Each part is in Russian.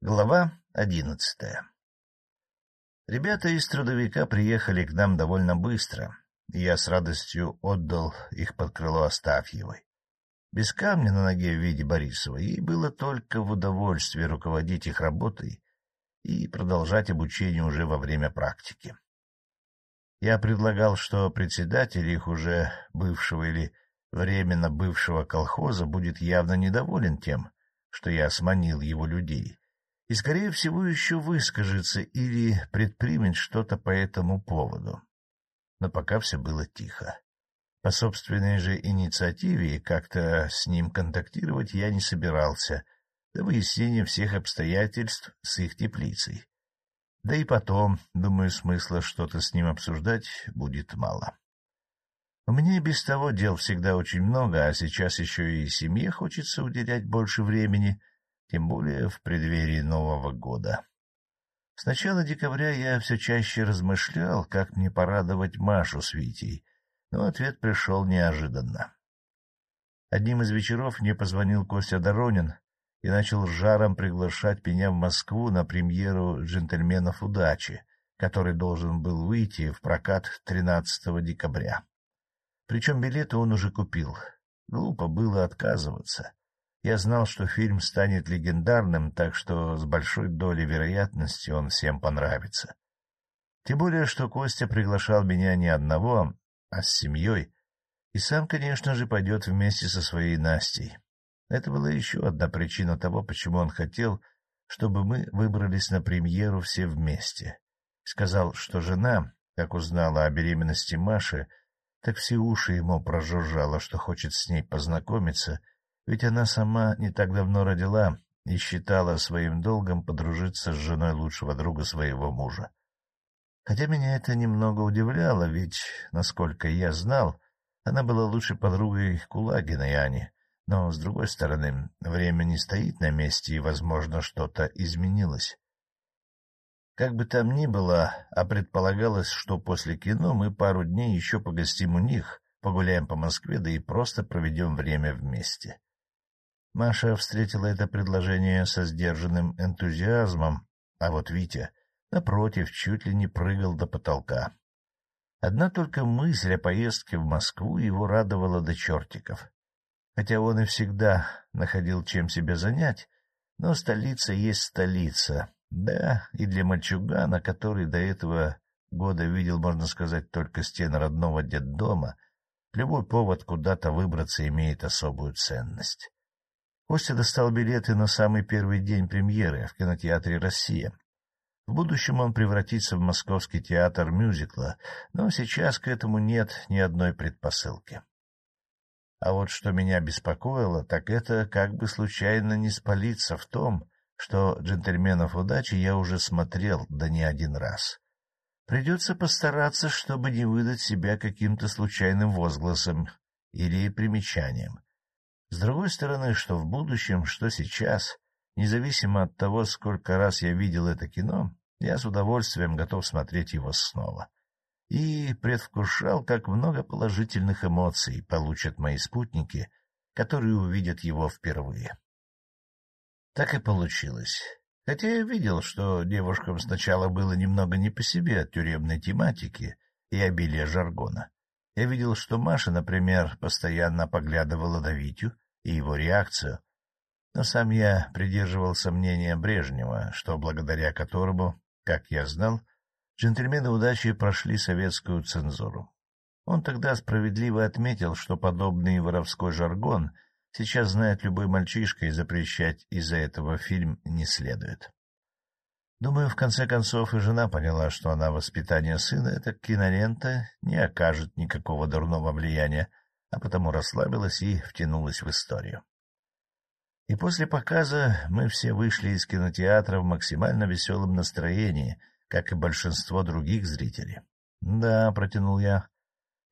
Глава одиннадцатая Ребята из трудовика приехали к нам довольно быстро, и я с радостью отдал их под крыло Астафьевой. Без камня на ноге в виде Борисова ей было только в удовольствие руководить их работой и продолжать обучение уже во время практики. Я предлагал, что председатель их уже бывшего или временно бывшего колхоза будет явно недоволен тем, что я сманил его людей, и, скорее всего, еще выскажется или предпримет что-то по этому поводу. Но пока все было тихо. По собственной же инициативе как-то с ним контактировать я не собирался, до выяснения всех обстоятельств с их теплицей. Да и потом, думаю, смысла что-то с ним обсуждать будет мало. У меня без того дел всегда очень много, а сейчас еще и семье хочется уделять больше времени, тем более в преддверии Нового года. С начала декабря я все чаще размышлял, как мне порадовать Машу с Витей, но ответ пришел неожиданно. Одним из вечеров мне позвонил Костя Доронин и начал жаром приглашать меня в Москву на премьеру «Джентльменов удачи», который должен был выйти в прокат 13 декабря. Причем билеты он уже купил. Глупо было отказываться. Я знал, что фильм станет легендарным, так что с большой долей вероятности он всем понравится. Тем более, что Костя приглашал меня не одного, а с семьей, и сам, конечно же, пойдет вместе со своей Настей. Это была еще одна причина того, почему он хотел, чтобы мы выбрались на премьеру все вместе. Сказал, что жена, как узнала о беременности Маши, так все уши ему прожужжало, что хочет с ней познакомиться — ведь она сама не так давно родила и считала своим долгом подружиться с женой лучшего друга своего мужа. Хотя меня это немного удивляло, ведь, насколько я знал, она была лучшей подругой Кулагиной Ани, но, с другой стороны, время не стоит на месте, и, возможно, что-то изменилось. Как бы там ни было, а предполагалось, что после кино мы пару дней еще погостим у них, погуляем по Москве, да и просто проведем время вместе. Маша встретила это предложение со сдержанным энтузиазмом, а вот Витя, напротив, чуть ли не прыгал до потолка. Одна только мысль о поездке в Москву его радовала до чертиков. Хотя он и всегда находил чем себя занять, но столица есть столица, да, и для мальчугана, который до этого года видел, можно сказать, только стены родного детдома, любой повод куда-то выбраться имеет особую ценность. Костя достал билеты на самый первый день премьеры в кинотеатре «Россия». В будущем он превратится в московский театр мюзикла, но сейчас к этому нет ни одной предпосылки. А вот что меня беспокоило, так это как бы случайно не спалиться в том, что «Джентльменов удачи» я уже смотрел, да не один раз. Придется постараться, чтобы не выдать себя каким-то случайным возгласом или примечанием. С другой стороны, что в будущем, что сейчас, независимо от того, сколько раз я видел это кино, я с удовольствием готов смотреть его снова. И предвкушал, как много положительных эмоций получат мои спутники, которые увидят его впервые. Так и получилось. Хотя я видел, что девушкам сначала было немного не по себе от тюремной тематики и обилия жаргона. Я видел, что Маша, например, постоянно поглядывала на Витю и его реакцию, но сам я придерживался мнения Брежнева, что благодаря которому, как я знал, джентльмены удачи прошли советскую цензуру. Он тогда справедливо отметил, что подобный воровской жаргон сейчас знает любой мальчишка, и запрещать из-за этого фильм не следует. Думаю, в конце концов и жена поняла, что на воспитание сына эта кинолента не окажет никакого дурного влияния, а потому расслабилась и втянулась в историю. И после показа мы все вышли из кинотеатра в максимально веселом настроении, как и большинство других зрителей. — Да, — протянул я,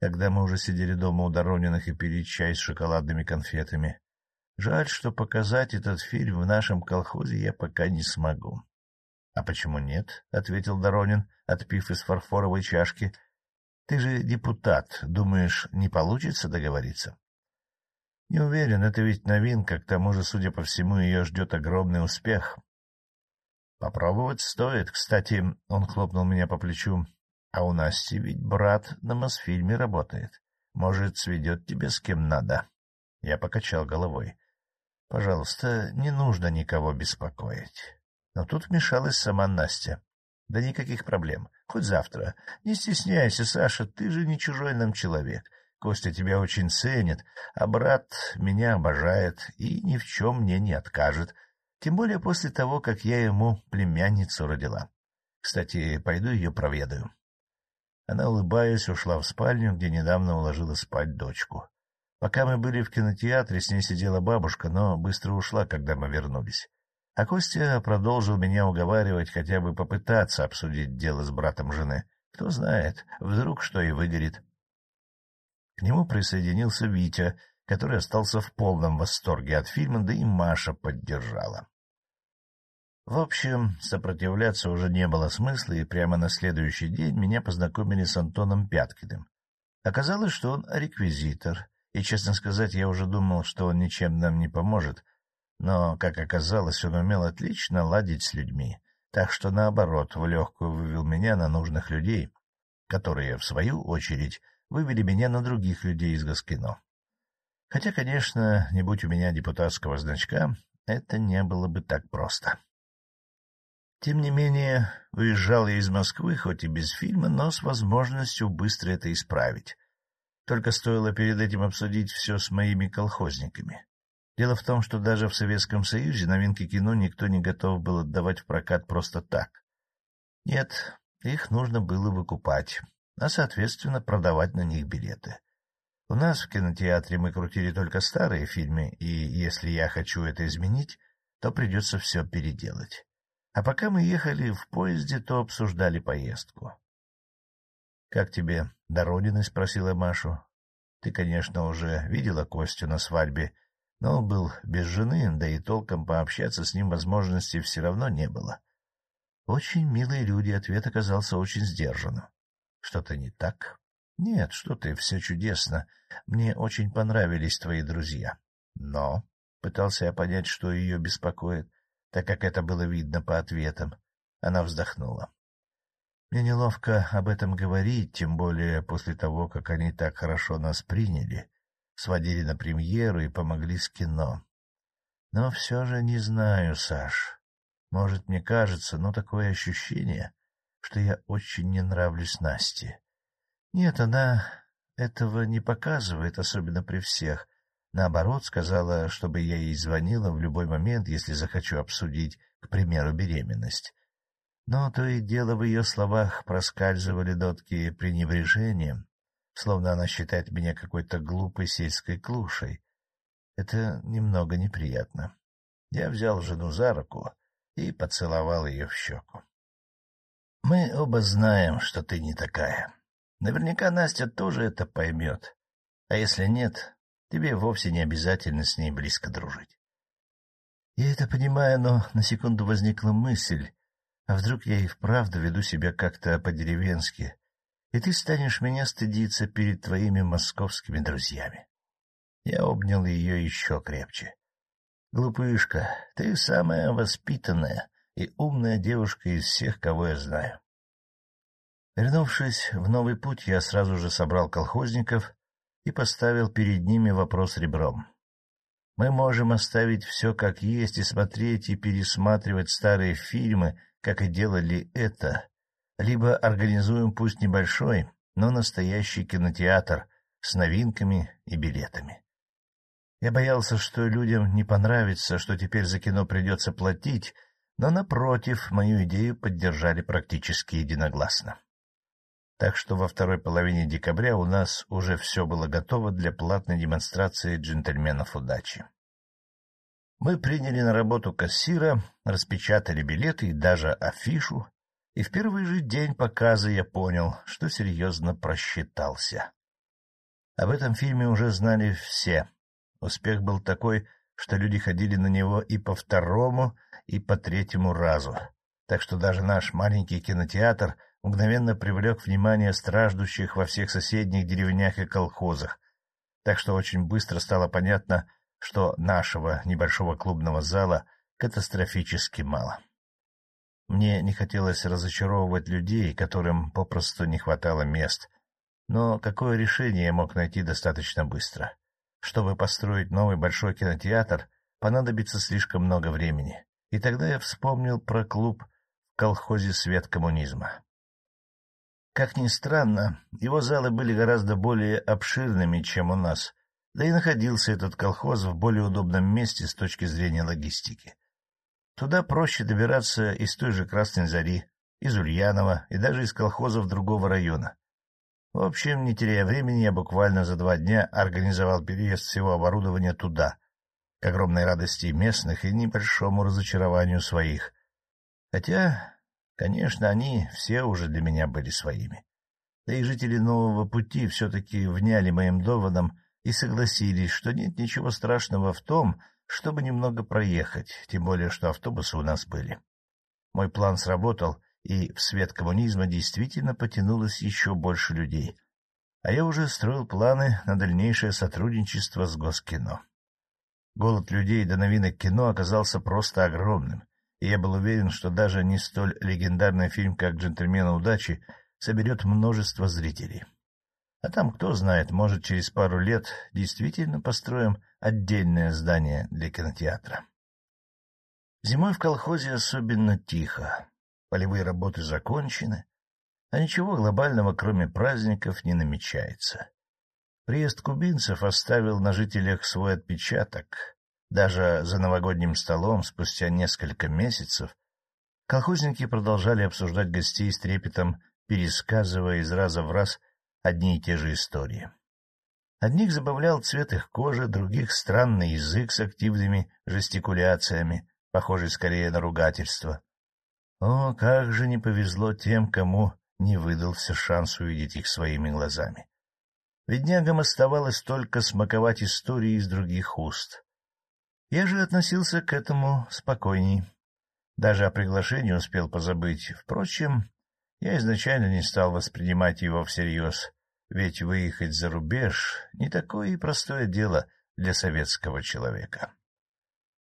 когда мы уже сидели дома у Дорониных и пили чай с шоколадными конфетами. Жаль, что показать этот фильм в нашем колхозе я пока не смогу. — А почему нет? — ответил Доронин, отпив из фарфоровой чашки. — Ты же депутат. Думаешь, не получится договориться? — Не уверен, это ведь новинка, к тому же, судя по всему, ее ждет огромный успех. — Попробовать стоит. Кстати, он хлопнул меня по плечу. — А у Насти ведь брат на Мосфильме работает. Может, сведет тебе с кем надо? Я покачал головой. — Пожалуйста, не нужно никого беспокоить. Но тут вмешалась сама Настя. — Да никаких проблем. Хоть завтра. Не стесняйся, Саша, ты же не чужой нам человек. Костя тебя очень ценит, а брат меня обожает и ни в чем мне не откажет. Тем более после того, как я ему племянницу родила. Кстати, пойду ее проведаю. Она, улыбаясь, ушла в спальню, где недавно уложила спать дочку. Пока мы были в кинотеатре, с ней сидела бабушка, но быстро ушла, когда мы вернулись. А Костя продолжил меня уговаривать хотя бы попытаться обсудить дело с братом жены. Кто знает, вдруг что и выгорит. К нему присоединился Витя, который остался в полном восторге от фильма, да и Маша поддержала. В общем, сопротивляться уже не было смысла, и прямо на следующий день меня познакомили с Антоном Пяткиным. Оказалось, что он реквизитор, и, честно сказать, я уже думал, что он ничем нам не поможет, но, как оказалось, он умел отлично ладить с людьми, так что, наоборот, в легкую вывел меня на нужных людей, которые, в свою очередь, вывели меня на других людей из Гаскино. Хотя, конечно, не будь у меня депутатского значка, это не было бы так просто. Тем не менее, уезжал я из Москвы, хоть и без фильма, но с возможностью быстро это исправить. Только стоило перед этим обсудить все с моими колхозниками. Дело в том, что даже в Советском Союзе новинки кино никто не готов был отдавать в прокат просто так. Нет, их нужно было выкупать, а, соответственно, продавать на них билеты. У нас в кинотеатре мы крутили только старые фильмы, и если я хочу это изменить, то придется все переделать. А пока мы ехали в поезде, то обсуждали поездку. — Как тебе до родины? — спросила Машу. — Ты, конечно, уже видела Костю на свадьбе, но он был без жены, да и толком пообщаться с ним возможности все равно не было. Очень милые люди, ответ оказался очень сдержанным. — Что-то не так? — Нет, что ты, все чудесно. Мне очень понравились твои друзья. Но... — пытался я понять, что ее беспокоит, так как это было видно по ответам. Она вздохнула. Мне неловко об этом говорить, тем более после того, как они так хорошо нас приняли, сводили на премьеру и помогли с кино. Но все же не знаю, Саш. Может, мне кажется, но такое ощущение, что я очень не нравлюсь Насте. Нет, она этого не показывает, особенно при всех. Наоборот, сказала, чтобы я ей звонила в любой момент, если захочу обсудить, к примеру, беременность. Но то и дело в ее словах проскальзывали нотки пренебрежения, словно она считает меня какой-то глупой сельской клушей. Это немного неприятно. Я взял жену за руку и поцеловал ее в щеку. — Мы оба знаем, что ты не такая. Наверняка Настя тоже это поймет. А если нет, тебе вовсе не обязательно с ней близко дружить. Я это понимаю, но на секунду возникла мысль, а вдруг я и вправду веду себя как-то по-деревенски, и ты станешь меня стыдиться перед твоими московскими друзьями. Я обнял ее еще крепче. Глупышка, ты самая воспитанная и умная девушка из всех, кого я знаю. Вернувшись в новый путь, я сразу же собрал колхозников и поставил перед ними вопрос ребром. Мы можем оставить все как есть и смотреть и пересматривать старые фильмы, как и делали это, либо организуем пусть небольшой, но настоящий кинотеатр с новинками и билетами. Я боялся, что людям не понравится, что теперь за кино придется платить, но, напротив, мою идею поддержали практически единогласно так что во второй половине декабря у нас уже все было готово для платной демонстрации джентльменов удачи. Мы приняли на работу кассира, распечатали билеты и даже афишу, и в первый же день показа я понял, что серьезно просчитался. Об этом фильме уже знали все. Успех был такой, что люди ходили на него и по второму, и по третьему разу. Так что даже наш маленький кинотеатр мгновенно привлек внимание страждущих во всех соседних деревнях и колхозах, так что очень быстро стало понятно, что нашего небольшого клубного зала катастрофически мало. Мне не хотелось разочаровывать людей, которым попросту не хватало мест. Но какое решение я мог найти достаточно быстро? Чтобы построить новый большой кинотеатр, понадобится слишком много времени. И тогда я вспомнил про клуб в колхозе «Свет коммунизма». Как ни странно, его залы были гораздо более обширными, чем у нас, да и находился этот колхоз в более удобном месте с точки зрения логистики. Туда проще добираться из той же Красной Зари, из Ульянова и даже из колхозов другого района. В общем, не теряя времени, я буквально за два дня организовал переезд всего оборудования туда, к огромной радости местных и небольшому разочарованию своих. Хотя, конечно, они все уже для меня были своими. Да и жители нового пути все-таки вняли моим доводам и согласились, что нет ничего страшного в том, чтобы немного проехать, тем более, что автобусы у нас были. Мой план сработал, и в свет коммунизма действительно потянулось еще больше людей. А я уже строил планы на дальнейшее сотрудничество с Госкино. Голод людей до новинок кино оказался просто огромным, и я был уверен, что даже не столь легендарный фильм, как «Джентльмены удачи», соберет множество зрителей. А там, кто знает, может, через пару лет действительно построим отдельное здание для кинотеатра. Зимой в колхозе особенно тихо. Полевые работы закончены, а ничего глобального, кроме праздников, не намечается. Приезд кубинцев оставил на жителях свой отпечаток. Даже за новогодним столом, спустя несколько месяцев, колхозники продолжали обсуждать гостей с трепетом, пересказывая из раза в раз одни и те же истории. Одних забавлял цвет их кожи, других — странный язык с активными жестикуляциями, похожий скорее на ругательство. О, как же не повезло тем, кому не выдался шанс увидеть их своими глазами. Веднягам оставалось только смаковать истории из других уст. Я же относился к этому спокойней. Даже о приглашении успел позабыть. Впрочем, я изначально не стал воспринимать его всерьез, ведь выехать за рубеж — не такое и простое дело для советского человека.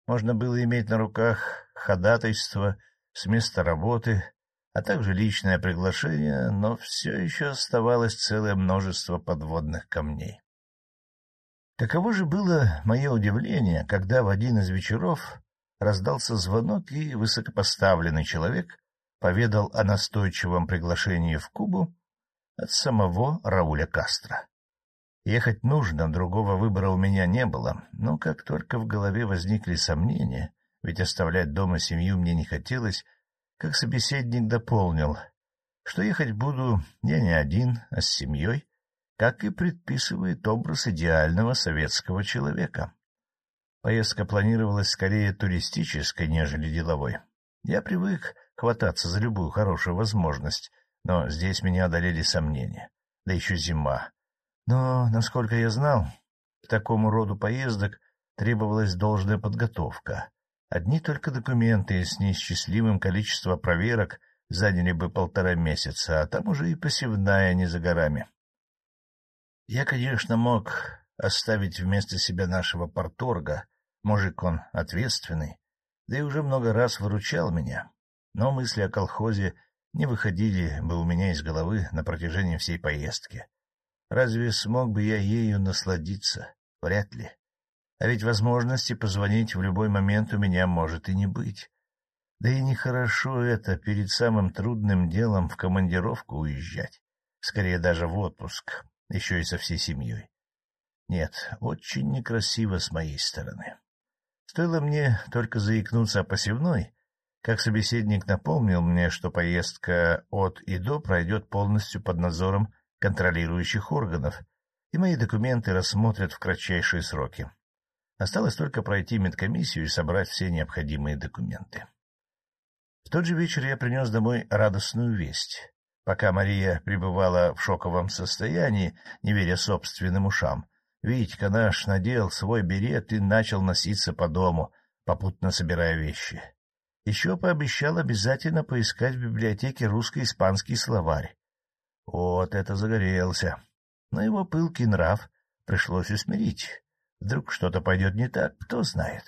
Можно было иметь на руках ходатайство с места работы, а также личное приглашение, но все еще оставалось целое множество подводных камней. Каково же было мое удивление, когда в один из вечеров раздался звонок, и высокопоставленный человек поведал о настойчивом приглашении в Кубу от самого Рауля Кастро. Ехать нужно, другого выбора у меня не было, но как только в голове возникли сомнения, ведь оставлять дома семью мне не хотелось, как собеседник дополнил, что ехать буду я не один, а с семьей, как и предписывает образ идеального советского человека. Поездка планировалась скорее туристической, нежели деловой. Я привык хвататься за любую хорошую возможность, но здесь меня одолели сомнения. Да еще зима. Но, насколько я знал, к такому роду поездок требовалась должная подготовка, Одни только документы с неисчислимым количеством проверок заняли бы полтора месяца, а там уже и посевная не за горами. Я, конечно, мог оставить вместо себя нашего порторга, мужик он ответственный, да и уже много раз выручал меня, но мысли о колхозе не выходили бы у меня из головы на протяжении всей поездки. Разве смог бы я ею насладиться? Вряд ли. А ведь возможности позвонить в любой момент у меня может и не быть. Да и нехорошо это перед самым трудным делом в командировку уезжать. Скорее даже в отпуск, еще и со всей семьей. Нет, очень некрасиво с моей стороны. Стоило мне только заикнуться о посевной, как собеседник напомнил мне, что поездка от и до пройдет полностью под надзором контролирующих органов, и мои документы рассмотрят в кратчайшие сроки. Осталось только пройти медкомиссию и собрать все необходимые документы. В тот же вечер я принес домой радостную весть. Пока Мария пребывала в шоковом состоянии, не веря собственным ушам, Витька наш надел свой берет и начал носиться по дому, попутно собирая вещи. Еще пообещал обязательно поискать в библиотеке русско-испанский словарь. Вот это загорелся. Но его пылкий нрав пришлось усмирить. Вдруг что-то пойдет не так, кто знает.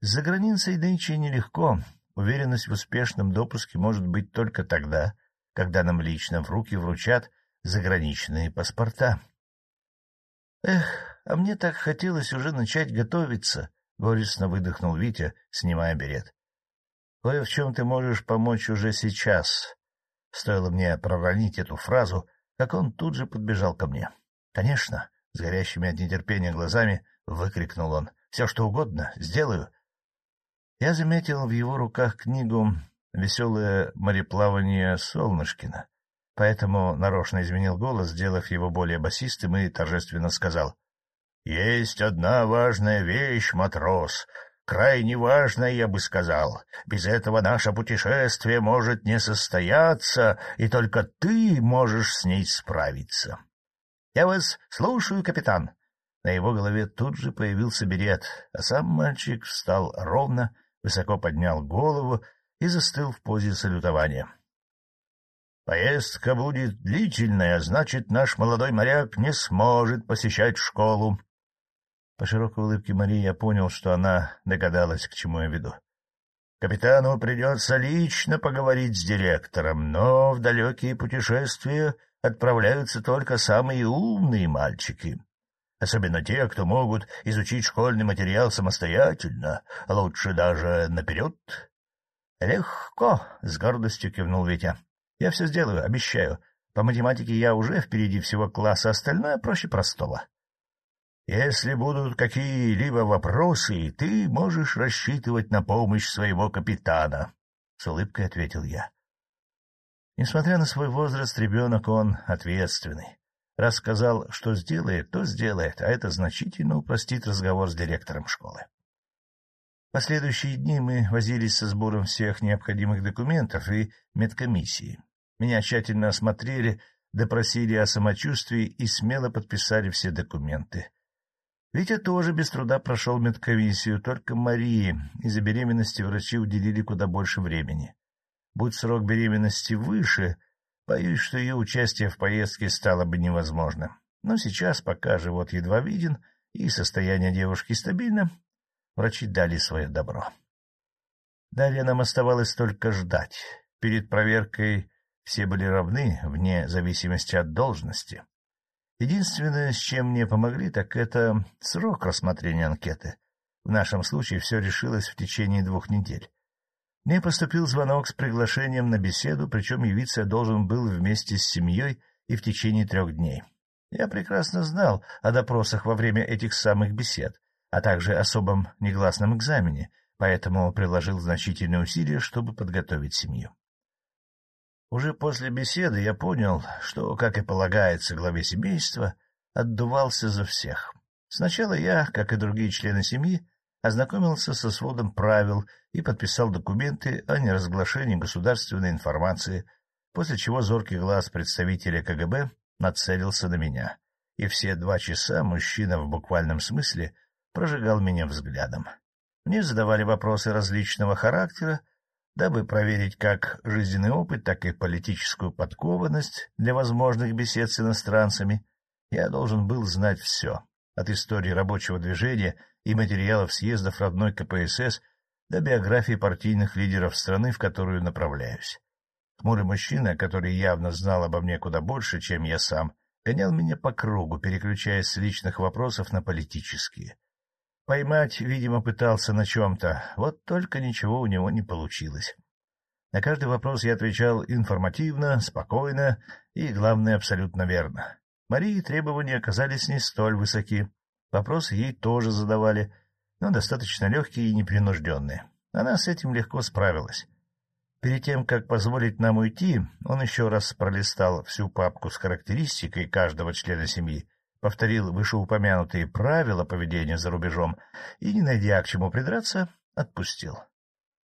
За границей нынче нелегко, уверенность в успешном допуске может быть только тогда, когда нам лично в руки вручат заграничные паспорта. — Эх, а мне так хотелось уже начать готовиться, — горестно выдохнул Витя, снимая берет. — Кое в чем ты можешь помочь уже сейчас. Стоило мне проронить эту фразу, как он тут же подбежал ко мне. — Конечно, — с горящими от нетерпения глазами выкрикнул он. — Все что угодно, сделаю. Я заметил в его руках книгу «Веселое мореплавание Солнышкина», поэтому нарочно изменил голос, сделав его более басистым, и торжественно сказал. — Есть одна важная вещь, матрос, крайне важная, я бы сказал. Без этого наше путешествие может не состояться, и только ты можешь с ней справиться. — Я вас слушаю, капитан. На его голове тут же появился берет, а сам мальчик встал ровно, высоко поднял голову и застыл в позе салютования. Поездка будет длительная, значит, наш молодой моряк не сможет посещать школу. По широкой улыбке Марии я понял, что она догадалась, к чему я веду. Капитану придется лично поговорить с директором, но в далекие путешествия отправляются только самые умные мальчики. Особенно те, кто могут изучить школьный материал самостоятельно, лучше даже наперед. — Легко, — с гордостью кивнул Витя. Я все сделаю, обещаю. По математике я уже впереди всего класса, остальное проще простого. Если будут какие-либо вопросы, ты можешь рассчитывать на помощь своего капитана, — с улыбкой ответил я. Несмотря на свой возраст, ребенок он ответственный. Раз сказал, что сделает, то сделает, а это значительно упростит разговор с директором школы. Последующие дни мы возились со сбором всех необходимых документов и медкомиссии. Меня тщательно осмотрели, допросили о самочувствии и смело подписали все документы. Витя тоже без труда прошел медкомиссию, только Марии из-за беременности врачи уделили куда больше времени. Будь срок беременности выше, боюсь, что ее участие в поездке стало бы невозможным. Но сейчас, пока живот едва виден и состояние девушки стабильно, врачи дали свое добро. Далее нам оставалось только ждать. Перед проверкой все были равны, вне зависимости от должности. Единственное, с чем мне помогли, так это срок рассмотрения анкеты. В нашем случае все решилось в течение двух недель. Мне поступил звонок с приглашением на беседу, причем явиться я должен был вместе с семьей и в течение трех дней. Я прекрасно знал о допросах во время этих самых бесед, а также особом негласном экзамене, поэтому приложил значительные усилия, чтобы подготовить семью. Уже после беседы я понял, что, как и полагается главе семейства, отдувался за всех. Сначала я, как и другие члены семьи, ознакомился со сводом правил и подписал документы о неразглашении государственной информации, после чего зоркий глаз представителя КГБ нацелился на меня, и все два часа мужчина в буквальном смысле прожигал меня взглядом. Мне задавали вопросы различного характера, дабы проверить как жизненный опыт, так и политическую подкованность для возможных бесед с иностранцами, я должен был знать все, от истории рабочего движения и материалов съездов родной КПСС до биографии партийных лидеров страны, в которую направляюсь. Хмурый мужчина, который явно знал обо мне куда больше, чем я сам, гонял меня по кругу, переключаясь с личных вопросов на политические. Поймать, видимо, пытался на чем-то, вот только ничего у него не получилось. На каждый вопрос я отвечал информативно, спокойно и, главное, абсолютно верно. Марии требования оказались не столь высоки. Вопросы ей тоже задавали, но достаточно легкие и непринужденные. Она с этим легко справилась. Перед тем, как позволить нам уйти, он еще раз пролистал всю папку с характеристикой каждого члена семьи повторил вышеупомянутые правила поведения за рубежом и, не найдя к чему придраться, отпустил.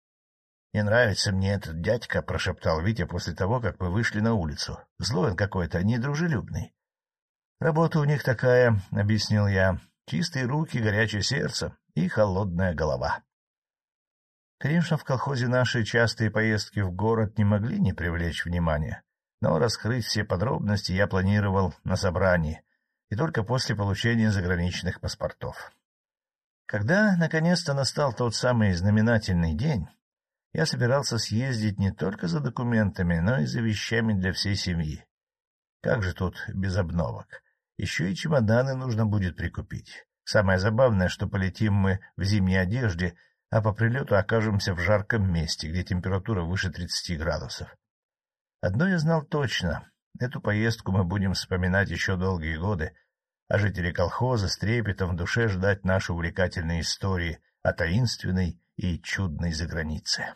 — Не нравится мне этот дядька, — прошептал Витя после того, как мы вышли на улицу. — Злой он какой-то, недружелюбный. — Работа у них такая, — объяснил я. Чистые руки, горячее сердце и холодная голова. Конечно, в колхозе наши частые поездки в город не могли не привлечь внимания, но раскрыть все подробности я планировал на собрании, и только после получения заграничных паспортов. Когда, наконец-то, настал тот самый знаменательный день, Я собирался съездить не только за документами, но и за вещами для всей семьи. Как же тут без обновок? Еще и чемоданы нужно будет прикупить. Самое забавное, что полетим мы в зимней одежде, а по прилету окажемся в жарком месте, где температура выше 30 градусов. Одно я знал точно — эту поездку мы будем вспоминать еще долгие годы, а жители колхоза с трепетом в душе ждать наши увлекательные истории о таинственной и чудной загранице.